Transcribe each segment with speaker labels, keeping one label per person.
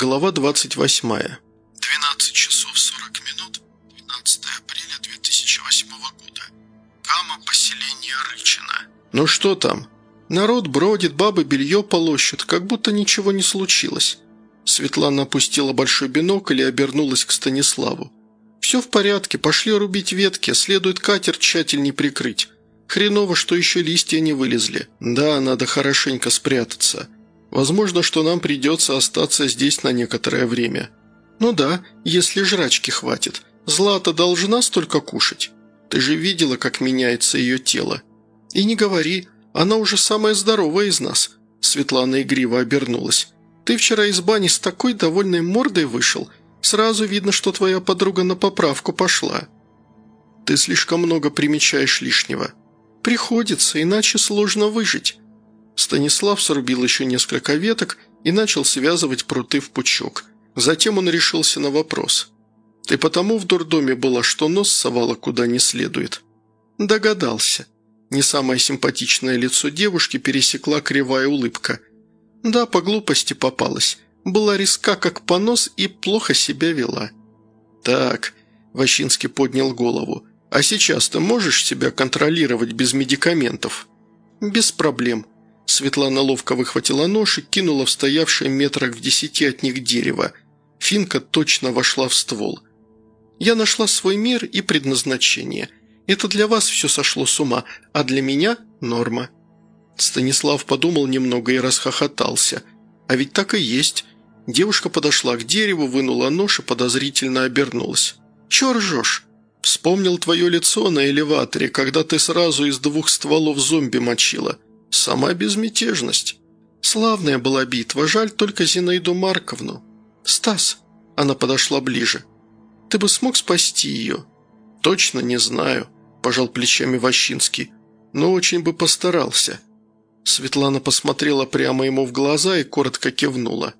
Speaker 1: Глава 28. 12 часов 40 минут, 12 апреля 2008 года. Кама, поселение Рычина. Ну что там? Народ бродит, бабы белье полощут, как будто ничего не случилось. Светлана опустила большой бинокль и обернулась к Станиславу. «Все в порядке, пошли рубить ветки, следует катер тщательней прикрыть. Хреново, что еще листья не вылезли. Да, надо хорошенько спрятаться». Возможно, что нам придется остаться здесь на некоторое время. Ну да, если жрачки хватит. Злата должна столько кушать. Ты же видела, как меняется ее тело. И не говори, она уже самая здоровая из нас. Светлана игриво обернулась. Ты вчера из бани с такой довольной мордой вышел. Сразу видно, что твоя подруга на поправку пошла. Ты слишком много примечаешь лишнего. Приходится, иначе сложно выжить. Станислав срубил еще несколько веток и начал связывать пруты в пучок. Затем он решился на вопрос. «Ты потому в дурдоме была, что нос совала куда не следует?» «Догадался». Не самое симпатичное лицо девушки пересекла кривая улыбка. «Да, по глупости попалась. Была риска, как понос, и плохо себя вела». «Так», – Ващинский поднял голову, – «а сейчас ты можешь себя контролировать без медикаментов?» «Без проблем», Светлана ловко выхватила нож и кинула в стоявшее метрах в десяти от них дерево. Финка точно вошла в ствол. «Я нашла свой мир и предназначение. Это для вас все сошло с ума, а для меня – норма». Станислав подумал немного и расхохотался. «А ведь так и есть». Девушка подошла к дереву, вынула нож и подозрительно обернулась. «Чё ржёшь?» «Вспомнил твое лицо на элеваторе, когда ты сразу из двух стволов зомби мочила». Сама безмятежность. Славная была битва, жаль только Зинаиду Марковну. «Стас!» – она подошла ближе. «Ты бы смог спасти ее?» «Точно не знаю», – пожал плечами Ващинский. «Но очень бы постарался». Светлана посмотрела прямо ему в глаза и коротко кивнула.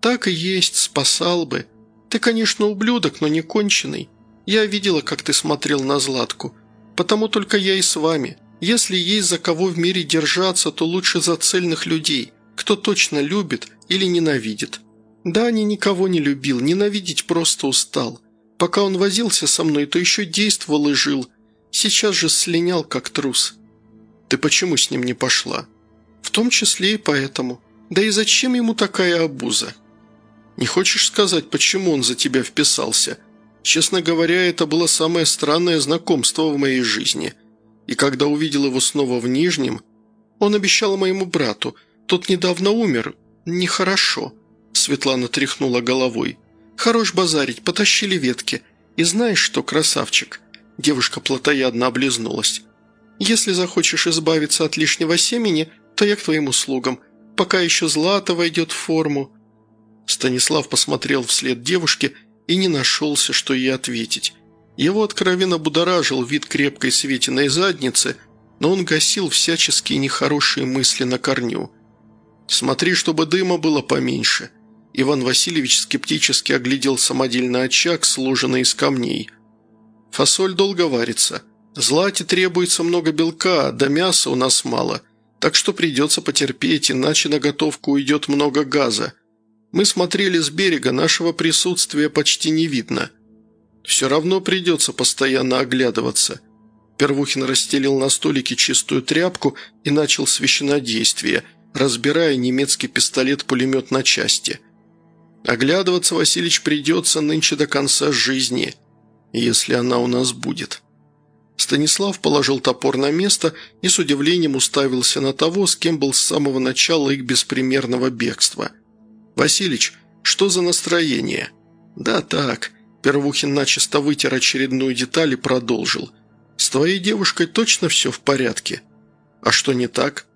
Speaker 1: «Так и есть, спасал бы. Ты, конечно, ублюдок, но не конченый. Я видела, как ты смотрел на Златку. Потому только я и с вами. Если есть за кого в мире держаться, то лучше за цельных людей, кто точно любит или ненавидит. Да, не никого не любил, ненавидеть просто устал. Пока он возился со мной, то еще действовал и жил. Сейчас же слинял, как трус. Ты почему с ним не пошла? В том числе и поэтому. Да и зачем ему такая обуза? Не хочешь сказать, почему он за тебя вписался? Честно говоря, это было самое странное знакомство в моей жизни – и когда увидел его снова в Нижнем, он обещал моему брату, тот недавно умер, нехорошо. Светлана тряхнула головой. «Хорош базарить, потащили ветки. И знаешь что, красавчик?» Девушка плотоядно облизнулась. «Если захочешь избавиться от лишнего семени, то я к твоим услугам, пока еще Злата войдет в форму». Станислав посмотрел вслед девушке и не нашелся, что ей ответить. Его откровенно будоражил вид крепкой светиной задницы, но он гасил всяческие нехорошие мысли на корню. «Смотри, чтобы дыма было поменьше». Иван Васильевич скептически оглядел самодельный очаг, сложенный из камней. «Фасоль долго варится. Злате требуется много белка, да мяса у нас мало, так что придется потерпеть, иначе на готовку уйдет много газа. Мы смотрели с берега, нашего присутствия почти не видно». Все равно придется постоянно оглядываться». Первухин расстелил на столике чистую тряпку и начал священодействие, разбирая немецкий пистолет-пулемет на части. «Оглядываться, Василич, придется нынче до конца жизни, если она у нас будет». Станислав положил топор на место и с удивлением уставился на того, с кем был с самого начала их беспримерного бегства. «Василич, что за настроение?» «Да так, Первухин начисто вытер очередную деталь и продолжил. «С твоей девушкой точно все в порядке? А что не так?»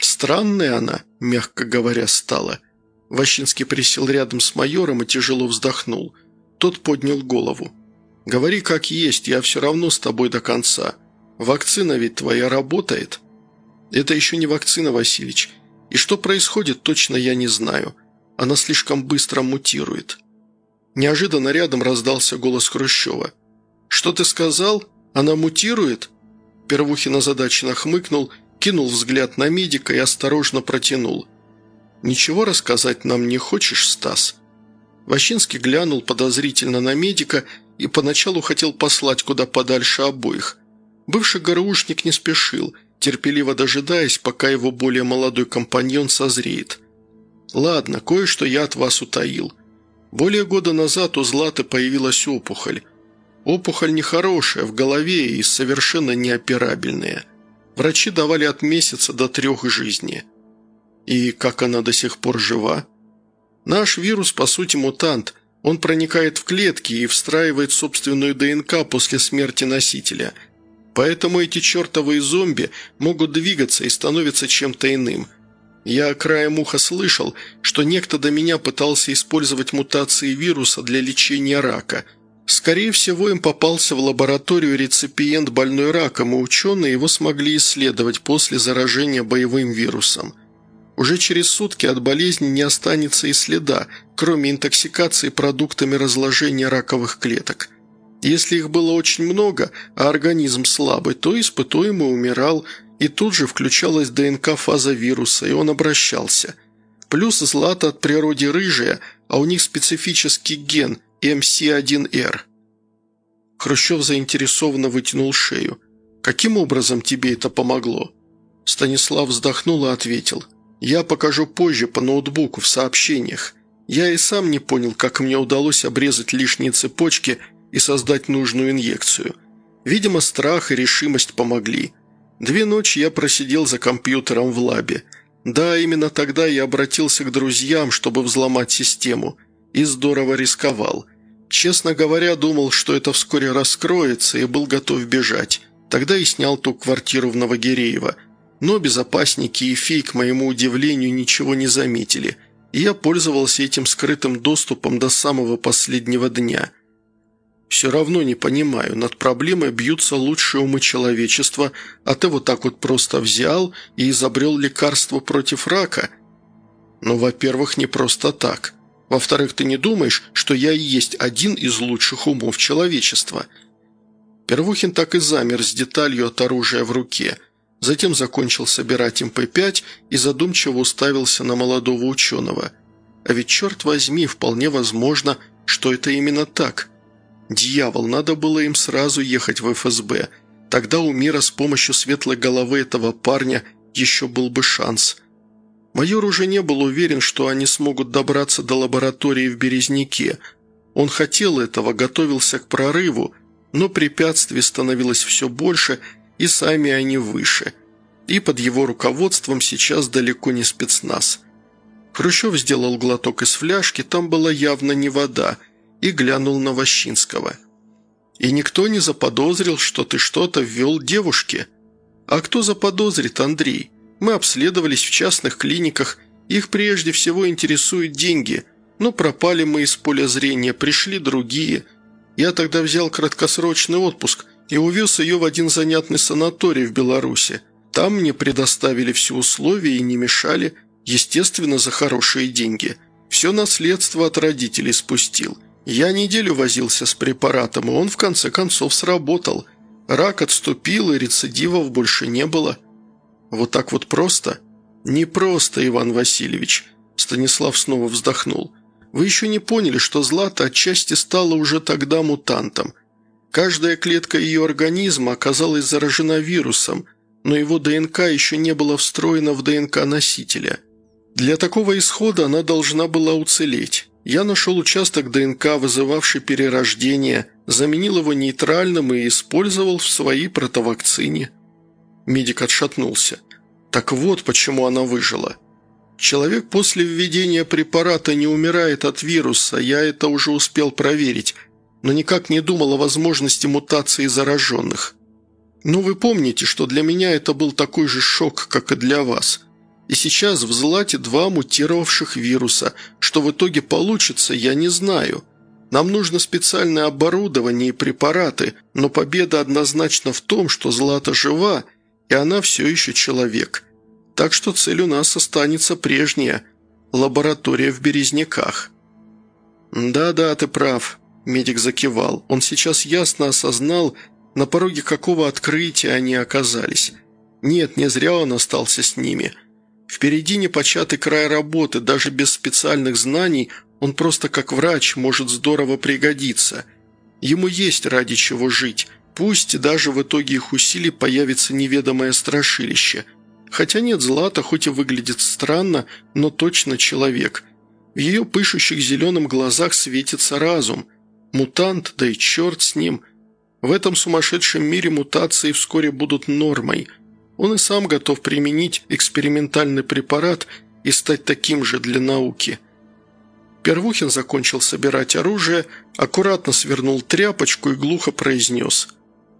Speaker 1: «Странная она», – мягко говоря, стала. Ващинский присел рядом с майором и тяжело вздохнул. Тот поднял голову. «Говори как есть, я все равно с тобой до конца. Вакцина ведь твоя работает?» «Это еще не вакцина, Васильич. И что происходит, точно я не знаю. Она слишком быстро мутирует». Неожиданно рядом раздался голос Хрущева. «Что ты сказал? Она мутирует?» Первухин озадаченно хмыкнул, кинул взгляд на медика и осторожно протянул. «Ничего рассказать нам не хочешь, Стас?» Ващинский глянул подозрительно на медика и поначалу хотел послать куда подальше обоих. Бывший ГРУшник не спешил, терпеливо дожидаясь, пока его более молодой компаньон созреет. «Ладно, кое-что я от вас утаил. Более года назад у Златы появилась опухоль. Опухоль нехорошая, в голове и совершенно неоперабельная. Врачи давали от месяца до трех жизни. И как она до сих пор жива?» Наш вирус, по сути, мутант. Он проникает в клетки и встраивает собственную ДНК после смерти носителя. Поэтому эти чертовые зомби могут двигаться и становятся чем-то иным. Я краем уха слышал, что некто до меня пытался использовать мутации вируса для лечения рака. Скорее всего, им попался в лабораторию реципиент больной раком, и ученые его смогли исследовать после заражения боевым вирусом. Уже через сутки от болезни не останется и следа, кроме интоксикации продуктами разложения раковых клеток. Если их было очень много, а организм слабый, то испытуемый умирал, и тут же включалась ДНК-фаза вируса, и он обращался. Плюс злата от природы рыжая, а у них специфический ген MC1R. Хрущев заинтересованно вытянул шею. «Каким образом тебе это помогло?» Станислав вздохнул и ответил – я покажу позже по ноутбуку в сообщениях. Я и сам не понял, как мне удалось обрезать лишние цепочки и создать нужную инъекцию. Видимо, страх и решимость помогли. Две ночи я просидел за компьютером в лабе. Да, именно тогда я обратился к друзьям, чтобы взломать систему. И здорово рисковал. Честно говоря, думал, что это вскоре раскроется, и был готов бежать. Тогда и снял ту квартиру в Новогиреево – но безопасники и фей, к моему удивлению, ничего не заметили, и я пользовался этим скрытым доступом до самого последнего дня. Все равно не понимаю, над проблемой бьются лучшие умы человечества, а ты вот так вот просто взял и изобрел лекарство против рака? Ну, во-первых, не просто так. Во-вторых, ты не думаешь, что я и есть один из лучших умов человечества?» Первухин так и замер с деталью от оружия в руке – Затем закончил собирать МП-5 и задумчиво уставился на молодого ученого. А ведь, черт возьми, вполне возможно, что это именно так. Дьявол, надо было им сразу ехать в ФСБ. Тогда у мира с помощью светлой головы этого парня еще был бы шанс. Майор уже не был уверен, что они смогут добраться до лаборатории в Березняке. Он хотел этого, готовился к прорыву, но препятствий становилось все больше – и сами они выше. И под его руководством сейчас далеко не спецназ. Хрущев сделал глоток из фляжки, там была явно не вода, и глянул на Ващинского. «И никто не заподозрил, что ты что-то ввел девушке?» «А кто заподозрит, Андрей? Мы обследовались в частных клиниках, их прежде всего интересуют деньги, но пропали мы из поля зрения, пришли другие. Я тогда взял краткосрочный отпуск, и увез ее в один занятный санаторий в Беларуси. Там мне предоставили все условия и не мешали, естественно, за хорошие деньги. Все наследство от родителей спустил. Я неделю возился с препаратом, и он в конце концов сработал. Рак отступил, и рецидивов больше не было. Вот так вот просто? Не просто, Иван Васильевич. Станислав снова вздохнул. Вы еще не поняли, что Злата отчасти стала уже тогда мутантом. Каждая клетка ее организма оказалась заражена вирусом, но его ДНК еще не было встроено в ДНК носителя. Для такого исхода она должна была уцелеть. Я нашел участок ДНК, вызывавший перерождение, заменил его нейтральным и использовал в своей протовакцине. Медик отшатнулся. Так вот, почему она выжила. Человек после введения препарата не умирает от вируса, я это уже успел проверить – но никак не думал о возможности мутации зараженных. Но вы помните, что для меня это был такой же шок, как и для вас. И сейчас в Злате два мутировавших вируса. Что в итоге получится, я не знаю. Нам нужно специальное оборудование и препараты, но победа однозначно в том, что Злата жива, и она все еще человек. Так что цель у нас останется прежняя – лаборатория в Березняках. «Да-да, ты прав. Медик закивал. Он сейчас ясно осознал, на пороге какого открытия они оказались. Нет, не зря он остался с ними. Впереди непочатый край работы, даже без специальных знаний Он просто как врач может здорово пригодиться. Ему есть ради чего жить. Пусть даже в итоге их усилий появится неведомое страшилище. Хотя нет, Злата хоть и выглядит странно, но точно человек. В ее пышущих зеленым глазах светится разум. Мутант, да и черт с ним. В этом сумасшедшем мире мутации вскоре будут нормой. Он и сам готов применить экспериментальный препарат и стать таким же для науки – Первухин закончил собирать оружие, аккуратно свернул тряпочку и глухо произнес.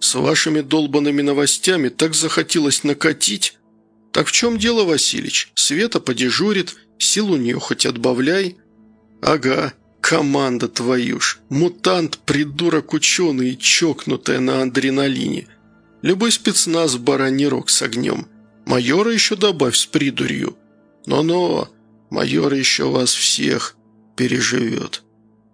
Speaker 1: «С вашими долбанными новостями так захотелось накатить. Так в чем дело, Василич? Света подежурит, сил у нее хоть отбавляй». «Ага, команда твою ж. Мутант, придурок ученый и чокнутая на адреналине. Любой спецназ бараний рог с огнем. Майора еще добавь с придурью. Но-но, майор еще вас всех переживет.